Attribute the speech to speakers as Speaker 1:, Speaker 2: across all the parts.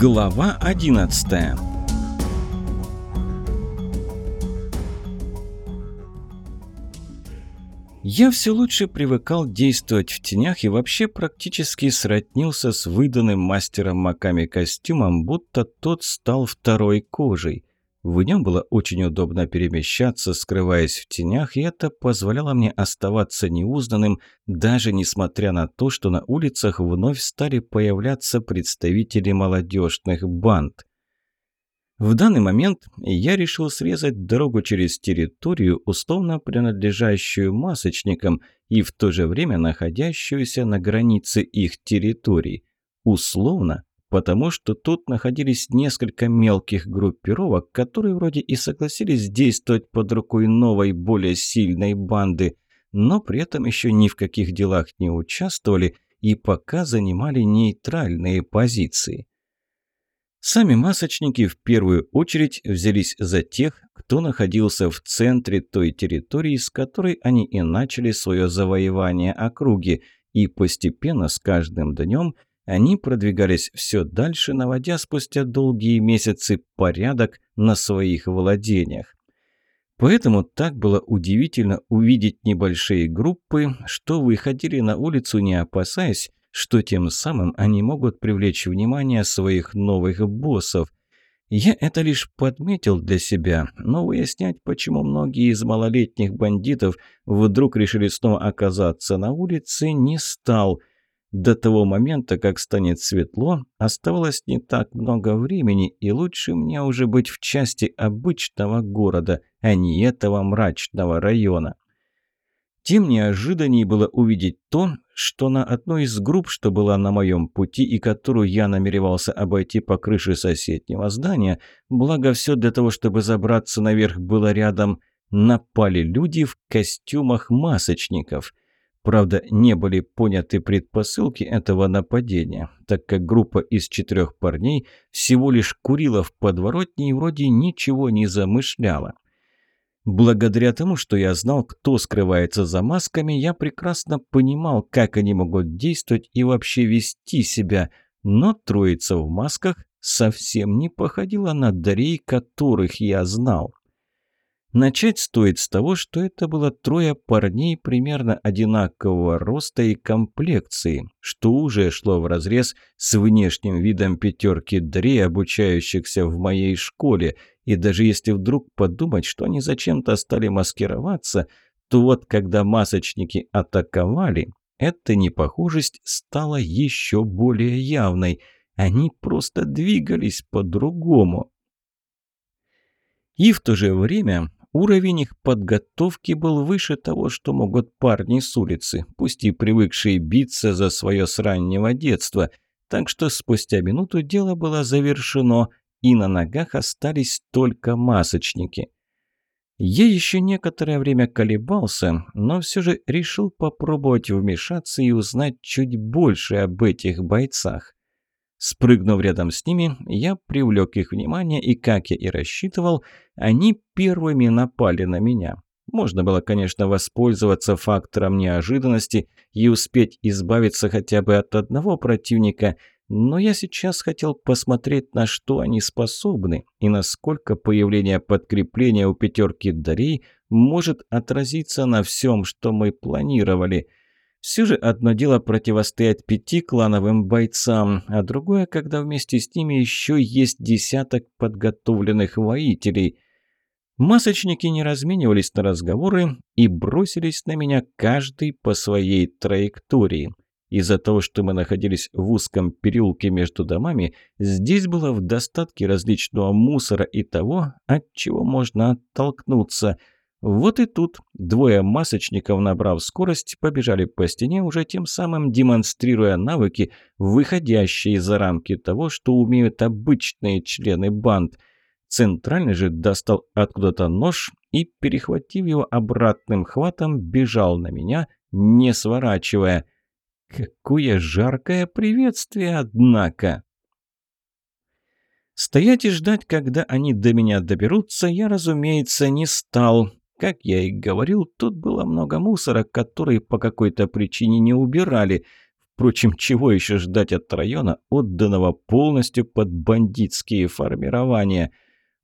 Speaker 1: Глава 11 Я все лучше привыкал действовать в тенях и вообще практически сроднился с выданным мастером Маками костюмом, будто тот стал второй кожей. В нем было очень удобно перемещаться, скрываясь в тенях, и это позволяло мне оставаться неузнанным, даже несмотря на то, что на улицах вновь стали появляться представители молодежных банд. В данный момент я решил срезать дорогу через территорию, условно принадлежащую масочникам и в то же время находящуюся на границе их территорий. Условно, потому что тут находились несколько мелких группировок, которые вроде и согласились действовать под рукой новой, более сильной банды, но при этом еще ни в каких делах не участвовали и пока занимали нейтральные позиции. Сами масочники в первую очередь взялись за тех, кто находился в центре той территории, с которой они и начали свое завоевание округи, и постепенно с каждым днем они продвигались все дальше, наводя спустя долгие месяцы порядок на своих владениях. Поэтому так было удивительно увидеть небольшие группы, что выходили на улицу, не опасаясь, что тем самым они могут привлечь внимание своих новых боссов. Я это лишь подметил для себя, но выяснять, почему многие из малолетних бандитов вдруг решили снова оказаться на улице, не стал. До того момента, как станет светло, оставалось не так много времени, и лучше мне уже быть в части обычного города, а не этого мрачного района. Тем неожиданнее было увидеть то, что на одной из групп, что была на моем пути и которую я намеревался обойти по крыше соседнего здания, благо все для того, чтобы забраться наверх было рядом, напали люди в костюмах масочников. Правда, не были поняты предпосылки этого нападения, так как группа из четырех парней всего лишь курила в подворотне и вроде ничего не замышляла. Благодаря тому, что я знал, кто скрывается за масками, я прекрасно понимал, как они могут действовать и вообще вести себя, но троица в масках совсем не походила на дарей, которых я знал. Начать стоит с того, что это было трое парней примерно одинакового роста и комплекции, что уже шло вразрез с внешним видом пятерки дрей, обучающихся в моей школе, и даже если вдруг подумать, что они зачем-то стали маскироваться, то вот когда масочники атаковали, эта непохожесть стала еще более явной. Они просто двигались по-другому. И в то же время Уровень их подготовки был выше того, что могут парни с улицы, пусть и привыкшие биться за свое с раннего детства. Так что спустя минуту дело было завершено, и на ногах остались только масочники. Я еще некоторое время колебался, но все же решил попробовать вмешаться и узнать чуть больше об этих бойцах. Спрыгнув рядом с ними, я привлек их внимание, и, как я и рассчитывал, они первыми напали на меня. Можно было, конечно, воспользоваться фактором неожиданности и успеть избавиться хотя бы от одного противника, но я сейчас хотел посмотреть, на что они способны и насколько появление подкрепления у пятерки дарей может отразиться на всем, что мы планировали – все же одно дело противостоять пяти клановым бойцам, а другое, когда вместе с ними еще есть десяток подготовленных воителей. Масочники не разменивались на разговоры и бросились на меня каждый по своей траектории. Из-за того, что мы находились в узком переулке между домами, здесь было в достатке различного мусора и того, от чего можно оттолкнуться – вот и тут двое масочников, набрав скорость, побежали по стене, уже тем самым демонстрируя навыки, выходящие за рамки того, что умеют обычные члены банд. Центральный же достал откуда-то нож и, перехватив его обратным хватом, бежал на меня, не сворачивая. Какое жаркое приветствие, однако! Стоять и ждать, когда они до меня доберутся, я, разумеется, не стал. Как я и говорил, тут было много мусора, который по какой-то причине не убирали. Впрочем, чего еще ждать от района, отданного полностью под бандитские формирования?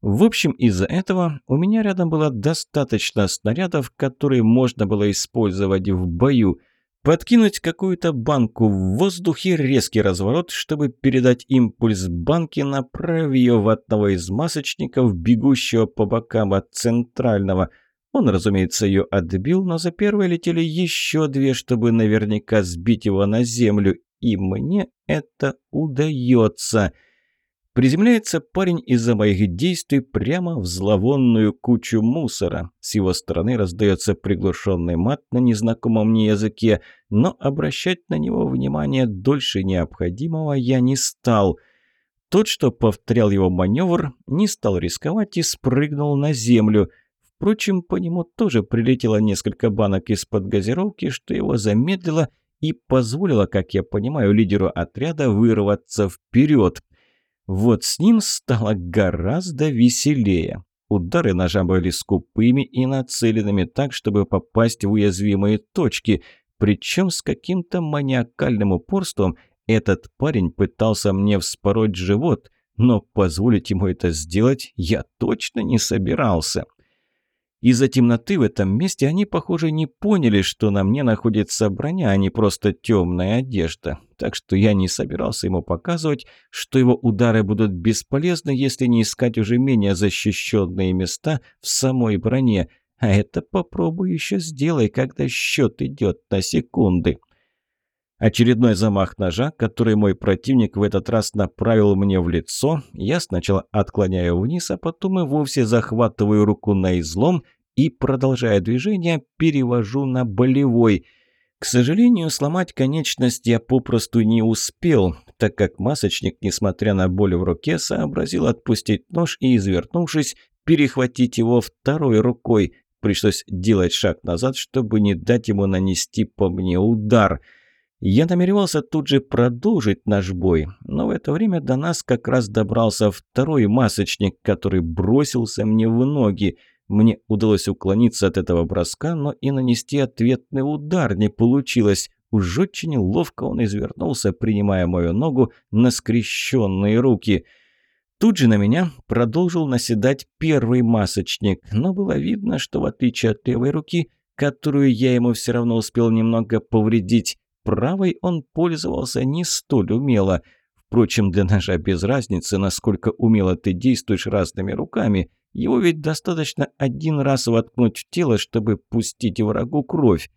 Speaker 1: В общем, из-за этого у меня рядом было достаточно снарядов, которые можно было использовать в бою. Подкинуть какую-то банку в воздухе, резкий разворот, чтобы передать импульс банки, направив ее в одного из масочников, бегущего по бокам от центрального – он, разумеется, ее отбил, но за первой летели еще две, чтобы наверняка сбить его на землю. И мне это удается. Приземляется парень из-за моих действий прямо в зловонную кучу мусора. С его стороны раздается приглушенный мат на незнакомом мне языке, но обращать на него внимание дольше необходимого я не стал. Тот, что повторял его маневр, не стал рисковать и спрыгнул на землю – Впрочем, по нему тоже прилетело несколько банок из-под газировки, что его замедлило и позволило, как я понимаю, лидеру отряда вырваться вперед. Вот с ним стало гораздо веселее. Удары ножа были скупыми и нацеленными так, чтобы попасть в уязвимые точки. Причем с каким-то маниакальным упорством этот парень пытался мне вспороть живот, но позволить ему это сделать я точно не собирался. Из-за темноты в этом месте они, похоже, не поняли, что на мне находится броня, а не просто темная одежда. Так что я не собирался ему показывать, что его удары будут бесполезны, если не искать уже менее защищенные места в самой броне. А это попробуй еще сделай, когда счет идет на секунды. Очередной замах ножа, который мой противник в этот раз направил мне в лицо, я сначала отклоняю вниз, а потом и вовсе захватываю руку на излом и, продолжая движение, перевожу на болевой. К сожалению, сломать конечность я попросту не успел, так как масочник, несмотря на боль в руке, сообразил отпустить нож и, извернувшись, перехватить его второй рукой. Пришлось делать шаг назад, чтобы не дать ему нанести по мне удар. Я намеревался тут же продолжить наш бой, но в это время до нас как раз добрался второй масочник, который бросился мне в ноги – мне удалось уклониться от этого броска, но и нанести ответный удар не получилось. Уж очень ловко он извернулся, принимая мою ногу на скрещенные руки. Тут же на меня продолжил наседать первый масочник, но было видно, что в отличие от левой руки, которую я ему все равно успел немного повредить, правой он пользовался не столь умело. Впрочем, для ножа без разницы, насколько умело ты действуешь разными руками – его ведь достаточно один раз воткнуть в тело, чтобы пустить врагу кровь.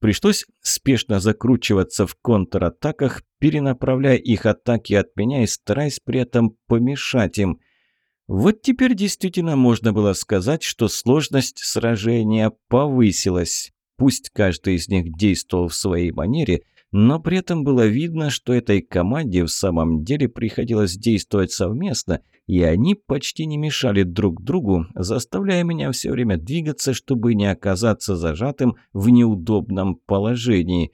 Speaker 1: Пришлось спешно закручиваться в контратаках, перенаправляя их атаки от меня и стараясь при этом помешать им. Вот теперь действительно можно было сказать, что сложность сражения повысилась. Пусть каждый из них действовал в своей манере – но при этом было видно, что этой команде в самом деле приходилось действовать совместно, и они почти не мешали друг другу, заставляя меня все время двигаться, чтобы не оказаться зажатым в неудобном положении.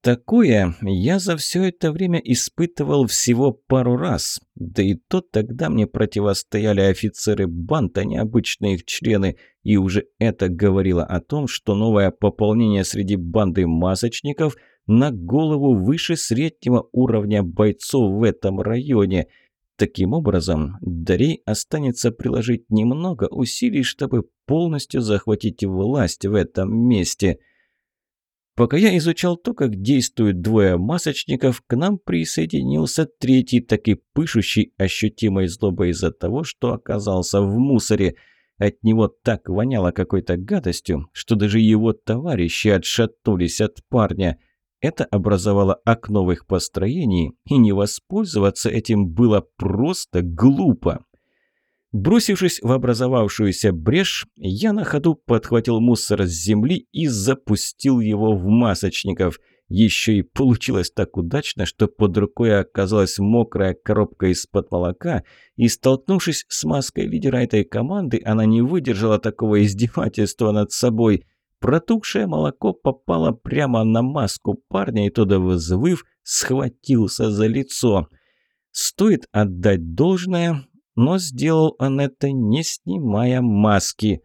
Speaker 1: Такое я за все это время испытывал всего пару раз, да и то тогда мне противостояли офицеры банд, а обычные их члены, и уже это говорило о том, что новое пополнение среди банды масочников – на голову выше среднего уровня бойцов в этом районе. Таким образом, Дарей останется приложить немного усилий, чтобы полностью захватить власть в этом месте. Пока я изучал то, как действуют двое масочников, к нам присоединился третий, так и пышущий ощутимой злобой из-за того, что оказался в мусоре. От него так воняло какой-то гадостью, что даже его товарищи отшатнулись от парня – это образовало окно в их построении, и не воспользоваться этим было просто глупо. Бросившись в образовавшуюся брешь, я на ходу подхватил мусор с земли и запустил его в масочников. Еще и получилось так удачно, что под рукой оказалась мокрая коробка из-под молока, и, столкнувшись с маской лидера этой команды, она не выдержала такого издевательства над собой. Протухшее молоко попало прямо на маску парня, и тот, взвыв, схватился за лицо. Стоит отдать должное, но сделал он это, не снимая маски.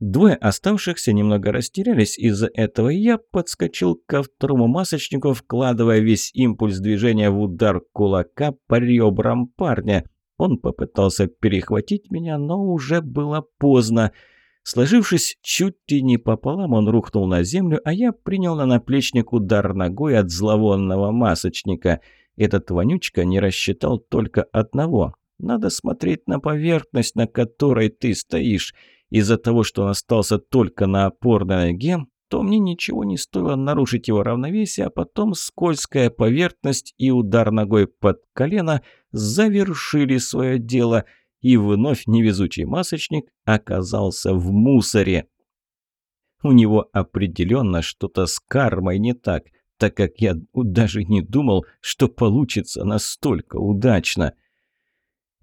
Speaker 1: Двое оставшихся немного растерялись из-за этого, я подскочил ко второму масочнику, вкладывая весь импульс движения в удар кулака по ребрам парня. Он попытался перехватить меня, но уже было поздно. Сложившись чуть ли не пополам, он рухнул на землю, а я принял на наплечник удар ногой от зловонного масочника. Этот вонючка не рассчитал только одного. Надо смотреть на поверхность, на которой ты стоишь. Из-за того, что он остался только на опорной ноге, то мне ничего не стоило нарушить его равновесие, а потом скользкая поверхность и удар ногой под колено завершили свое дело, и вновь невезучий масочник оказался в мусоре. У него определенно что-то с кармой не так, так как я даже не думал, что получится настолько удачно.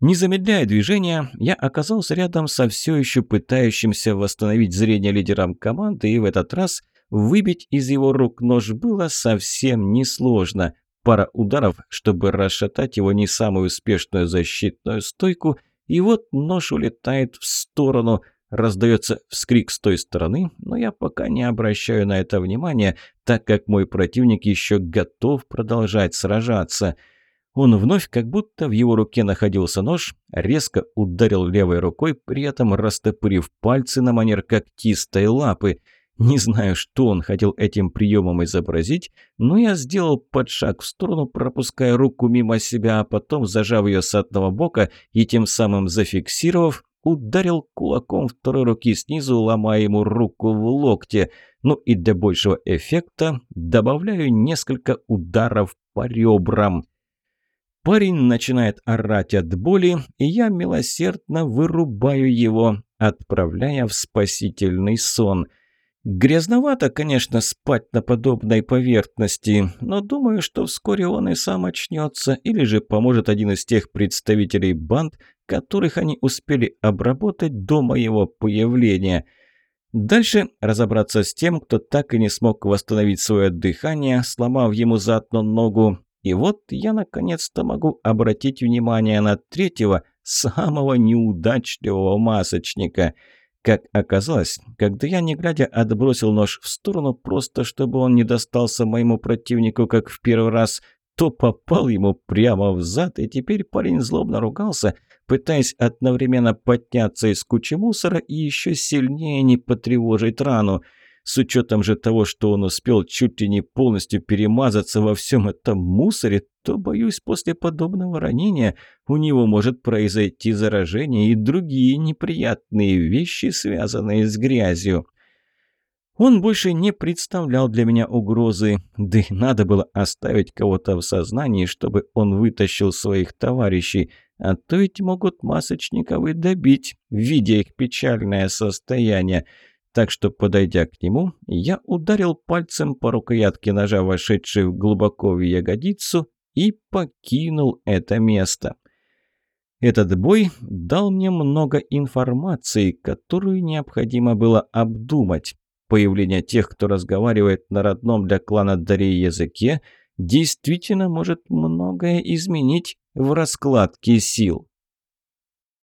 Speaker 1: Не замедляя движения, я оказался рядом со все еще пытающимся восстановить зрение лидером команды, и в этот раз выбить из его рук нож было совсем несложно. Пара ударов, чтобы расшатать его не самую успешную защитную стойку, и вот нож улетает в сторону. Раздается вскрик с той стороны, но я пока не обращаю на это внимания, так как мой противник еще готов продолжать сражаться – он вновь, как будто в его руке находился нож, резко ударил левой рукой, при этом растопырив пальцы на манер когтистой лапы. Не знаю, что он хотел этим приемом изобразить, но я сделал подшаг в сторону, пропуская руку мимо себя, а потом, зажав ее с одного бока и тем самым зафиксировав, ударил кулаком второй руки снизу, ломая ему руку в локте. Ну и для большего эффекта добавляю несколько ударов по ребрам. Парень начинает орать от боли, и я милосердно вырубаю его, отправляя в спасительный сон. Грязновато, конечно, спать на подобной поверхности, но думаю, что вскоре он и сам очнется, или же поможет один из тех представителей банд, которых они успели обработать до моего появления. Дальше разобраться с тем, кто так и не смог восстановить свое дыхание, сломав ему заодно ногу, и вот я наконец-то могу обратить внимание на третьего, самого неудачливого масочника. Как оказалось, когда я, не глядя, отбросил нож в сторону, просто чтобы он не достался моему противнику, как в первый раз, то попал ему прямо в зад, и теперь парень злобно ругался, пытаясь одновременно подняться из кучи мусора и еще сильнее не потревожить рану. С учетом же того, что он успел чуть ли не полностью перемазаться во всем этом мусоре, то, боюсь, после подобного ранения у него может произойти заражение и другие неприятные вещи, связанные с грязью. Он больше не представлял для меня угрозы, да и надо было оставить кого-то в сознании, чтобы он вытащил своих товарищей, а то ведь могут масочниковы добить, видя их печальное состояние – так что, подойдя к нему, я ударил пальцем по рукоятке ножа, вошедшей глубоко в ягодицу, и покинул это место. Этот бой дал мне много информации, которую необходимо было обдумать. Появление тех, кто разговаривает на родном для клана Дарей языке, действительно может многое изменить в раскладке сил.